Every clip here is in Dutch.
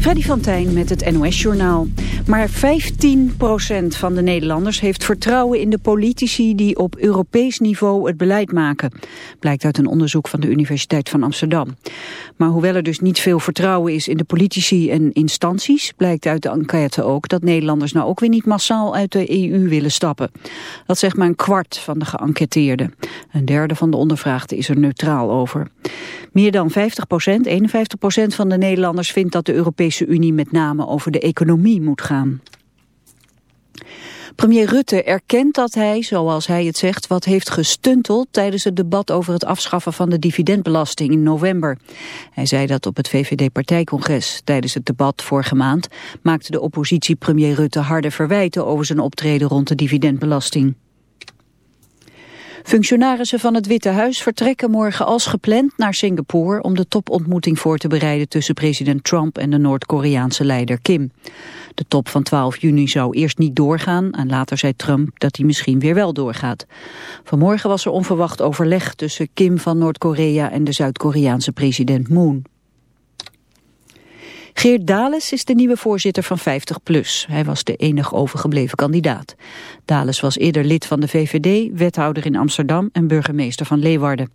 Freddy van Tijn met het NOS-journaal. Maar 15% van de Nederlanders heeft vertrouwen in de politici die op Europees niveau het beleid maken. Blijkt uit een onderzoek van de Universiteit van Amsterdam. Maar hoewel er dus niet veel vertrouwen is in de politici en instanties, blijkt uit de enquête ook dat Nederlanders nou ook weer niet massaal uit de EU willen stappen. Dat zegt maar een kwart van de geënquêteerden. Een derde van de ondervraagden is er neutraal over. Meer dan 50%, 51% van de Nederlanders vindt dat de Europese Unie met name over de economie moet gaan. Premier Rutte erkent dat hij, zoals hij het zegt, wat heeft gestunteld tijdens het debat over het afschaffen van de dividendbelasting in november. Hij zei dat op het VVD-partijcongres. Tijdens het debat vorige maand maakte de oppositie premier Rutte harde verwijten over zijn optreden rond de dividendbelasting. Functionarissen van het Witte Huis vertrekken morgen als gepland naar Singapore om de topontmoeting voor te bereiden tussen president Trump en de Noord-Koreaanse leider Kim. De top van 12 juni zou eerst niet doorgaan en later zei Trump dat hij misschien weer wel doorgaat. Vanmorgen was er onverwacht overleg tussen Kim van Noord-Korea en de Zuid-Koreaanse president Moon. Geert Dales is de nieuwe voorzitter van 50PLUS. Hij was de enig overgebleven kandidaat. Dales was eerder lid van de VVD, wethouder in Amsterdam en burgemeester van Leeuwarden.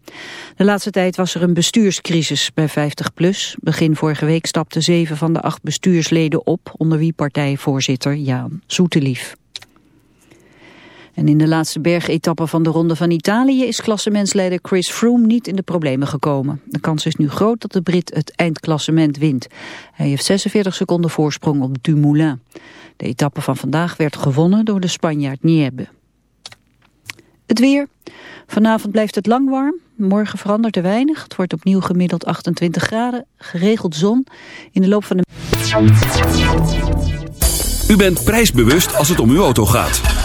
De laatste tijd was er een bestuurscrisis bij 50PLUS. Begin vorige week stapten zeven van de acht bestuursleden op, onder wie partijvoorzitter Jaan Zoetelief. En in de laatste bergetappe van de Ronde van Italië is klassementsleider Chris Froome niet in de problemen gekomen. De kans is nu groot dat de Brit het eindklassement wint. Hij heeft 46 seconden voorsprong op Dumoulin. De etappe van vandaag werd gewonnen door de Spanjaard Niebe. Het weer. Vanavond blijft het lang warm. Morgen verandert er weinig. Het wordt opnieuw gemiddeld 28 graden. Geregeld zon. In de loop van de... U bent prijsbewust als het om uw auto gaat.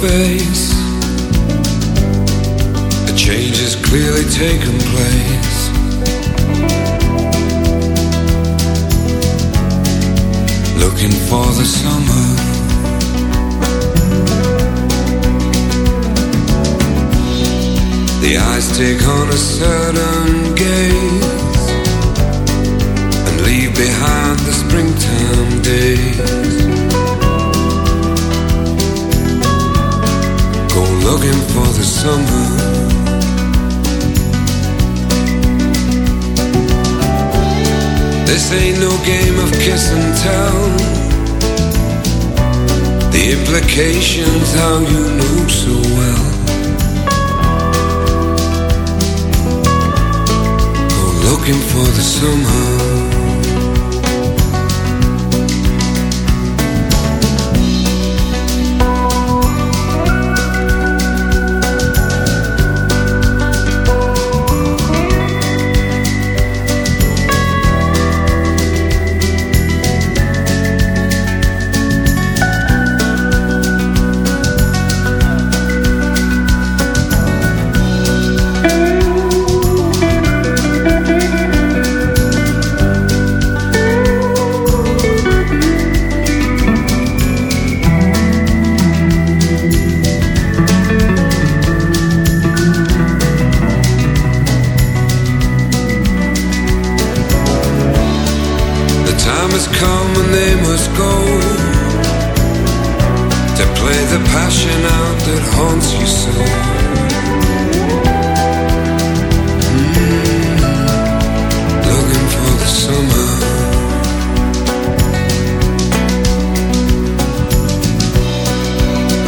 Face. A change has clearly taken place. Looking for the summer. The eyes take on a certain gaze and leave behind the springtime days. Looking for the summer. This ain't no game of kiss and tell. The implications, how you knew so well. Looking for the summer. Play the passion out that haunts you so. Mm. Looking for the summer.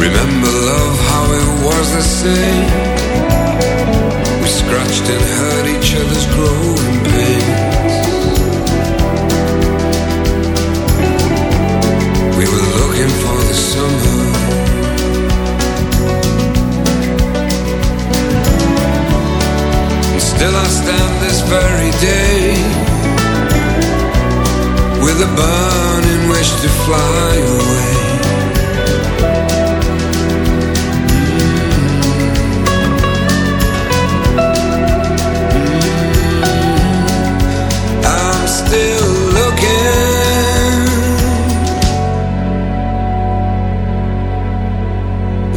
Remember love, how it was the same. We scratched and hurt fly away. Mm. I'm still looking.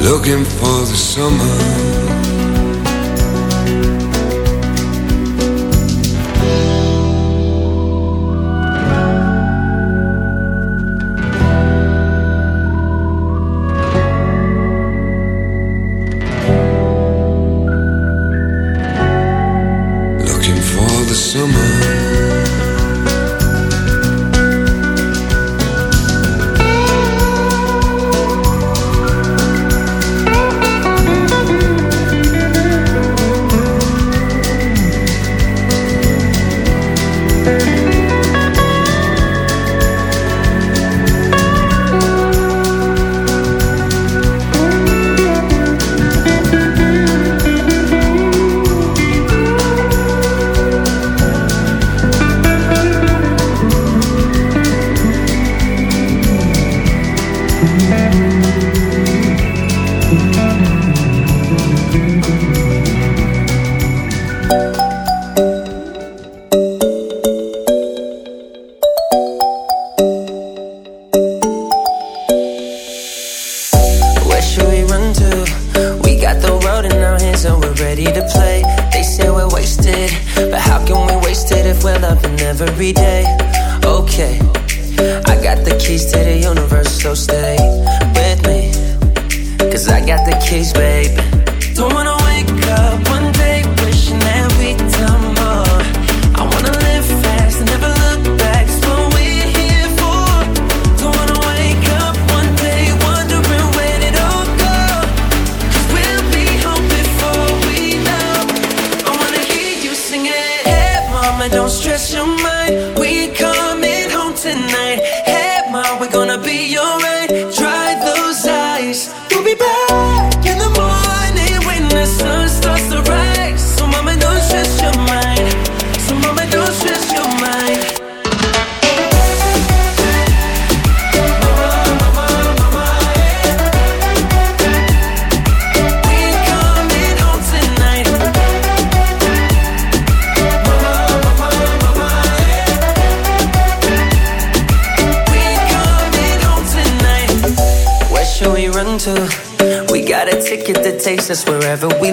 Looking for the summer.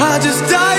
I just died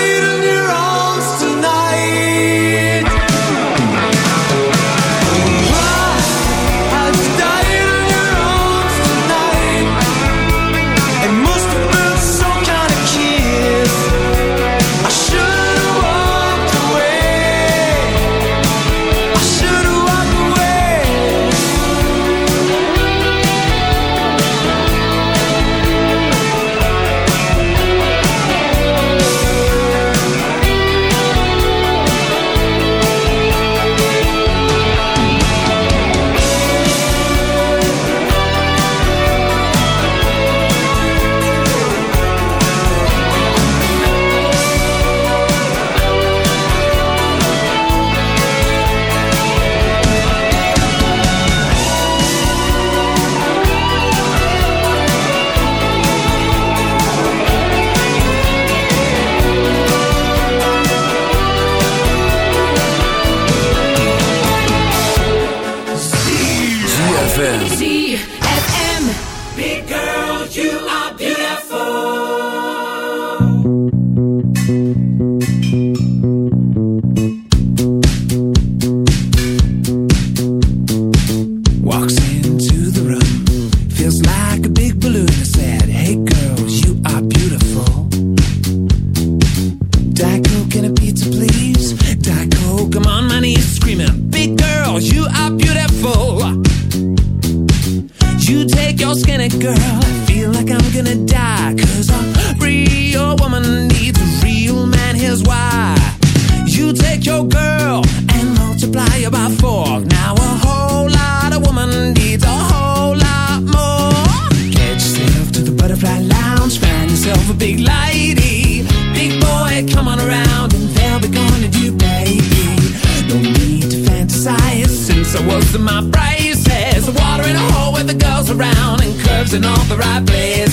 right place.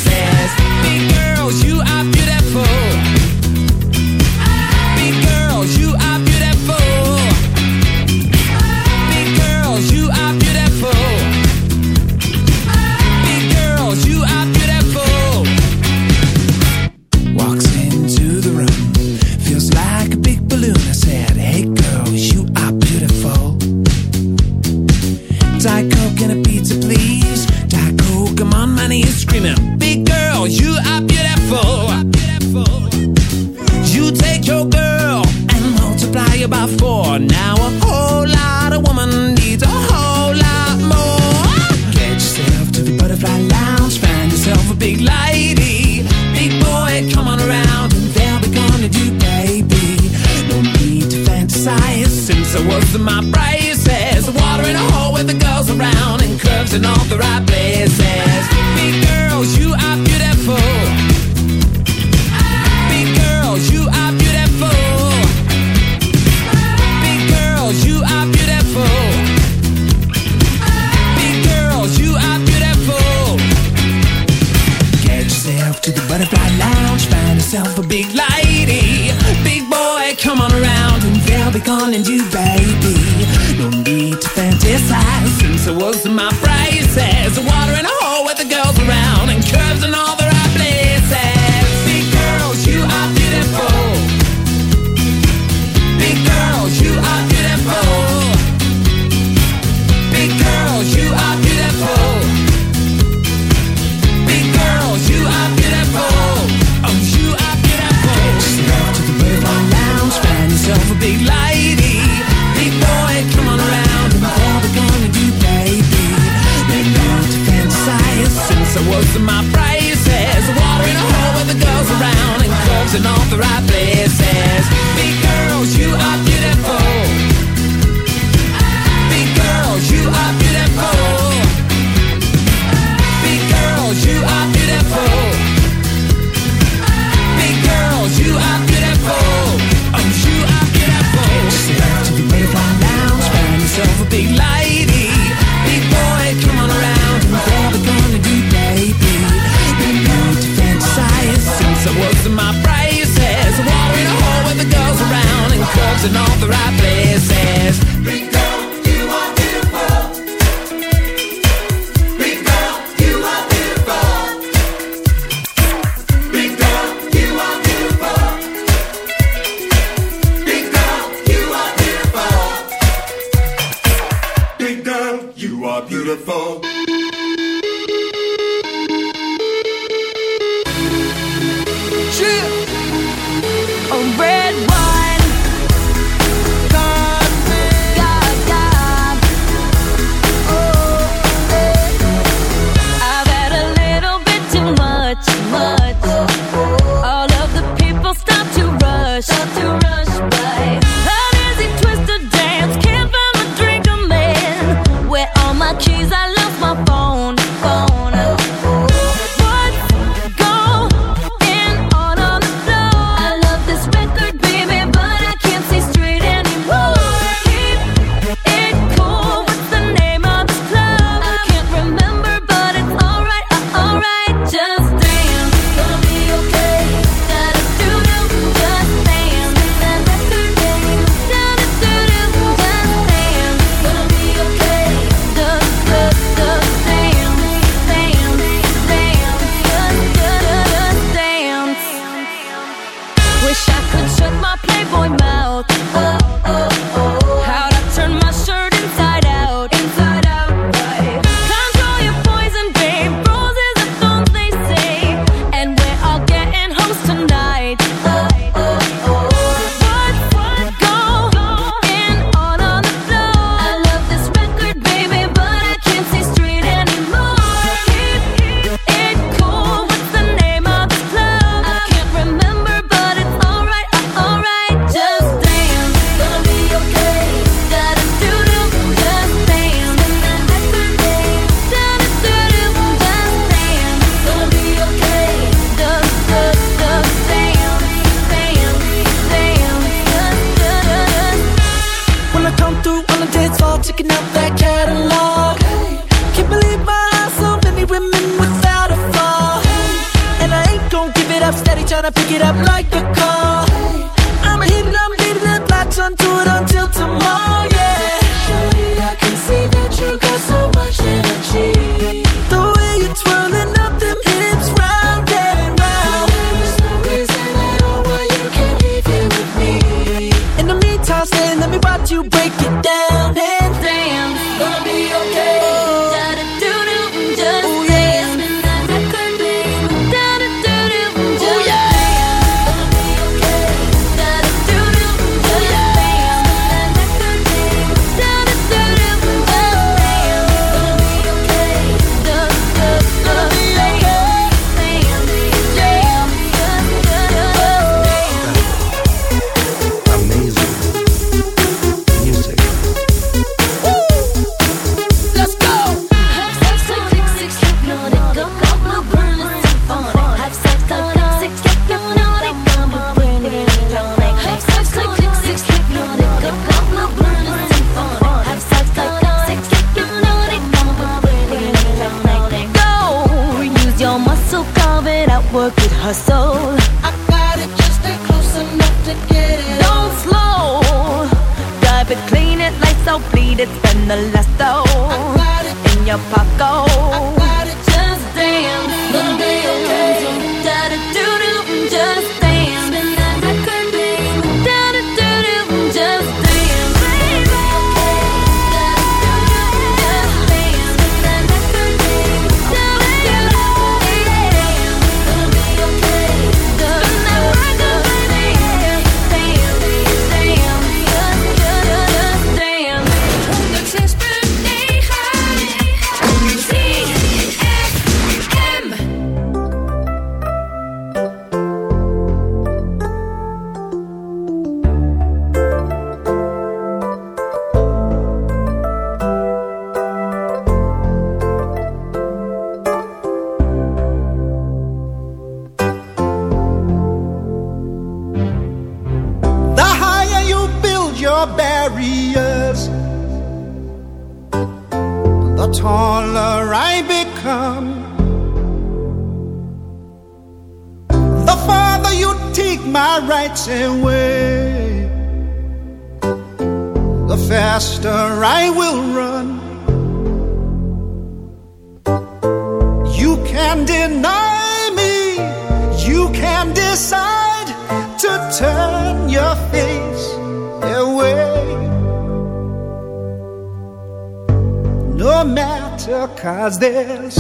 'Cause there's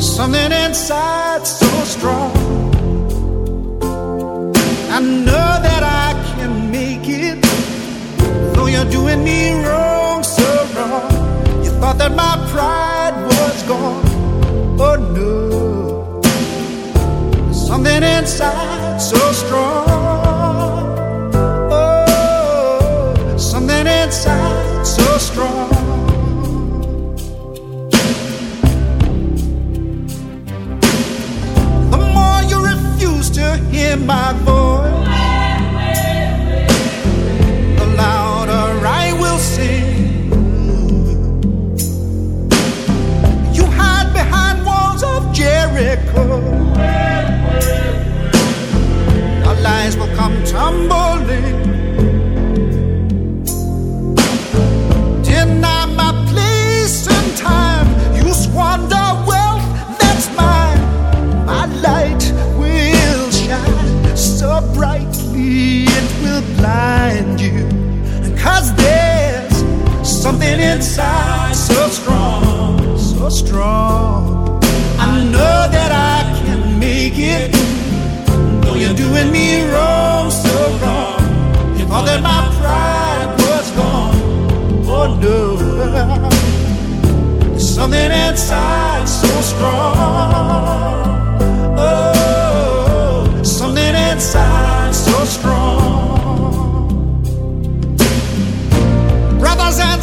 something inside. It will blind you. Cause there's something inside so strong, so strong. I know that I can make it. Though you're doing me wrong, so wrong. If all that my pride was gone, oh no. There's something inside so strong.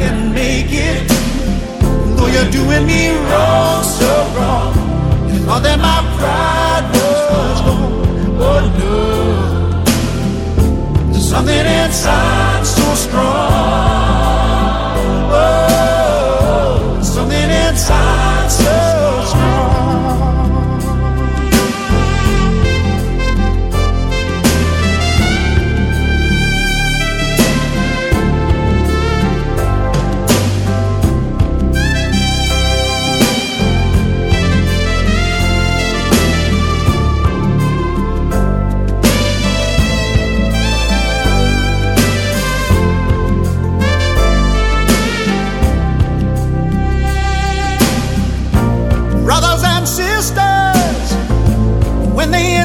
can make it. Though you're doing me wrong, so wrong. You thought that my pride was gone. Oh no. There's something inside so strong. Oh, something inside so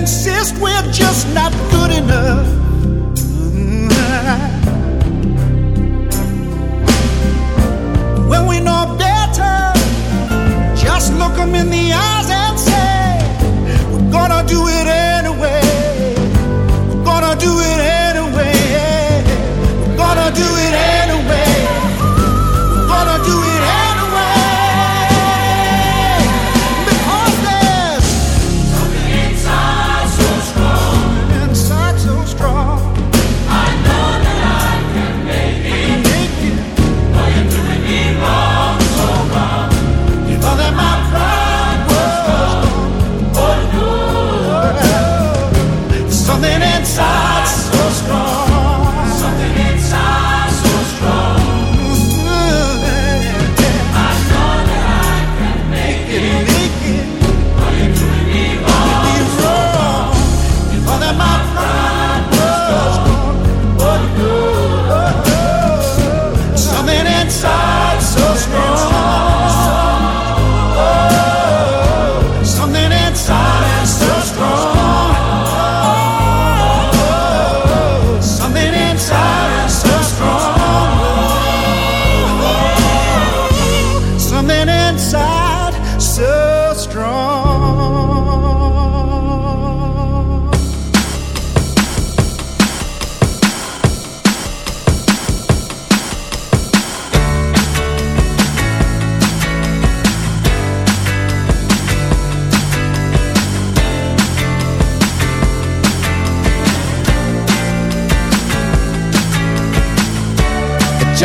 insist we're just not good enough. When we know better, just look 'em in the eyes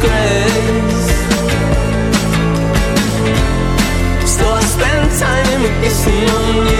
disgrace. So I spend time kissing on you.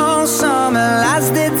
as the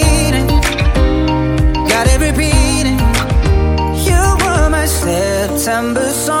September song,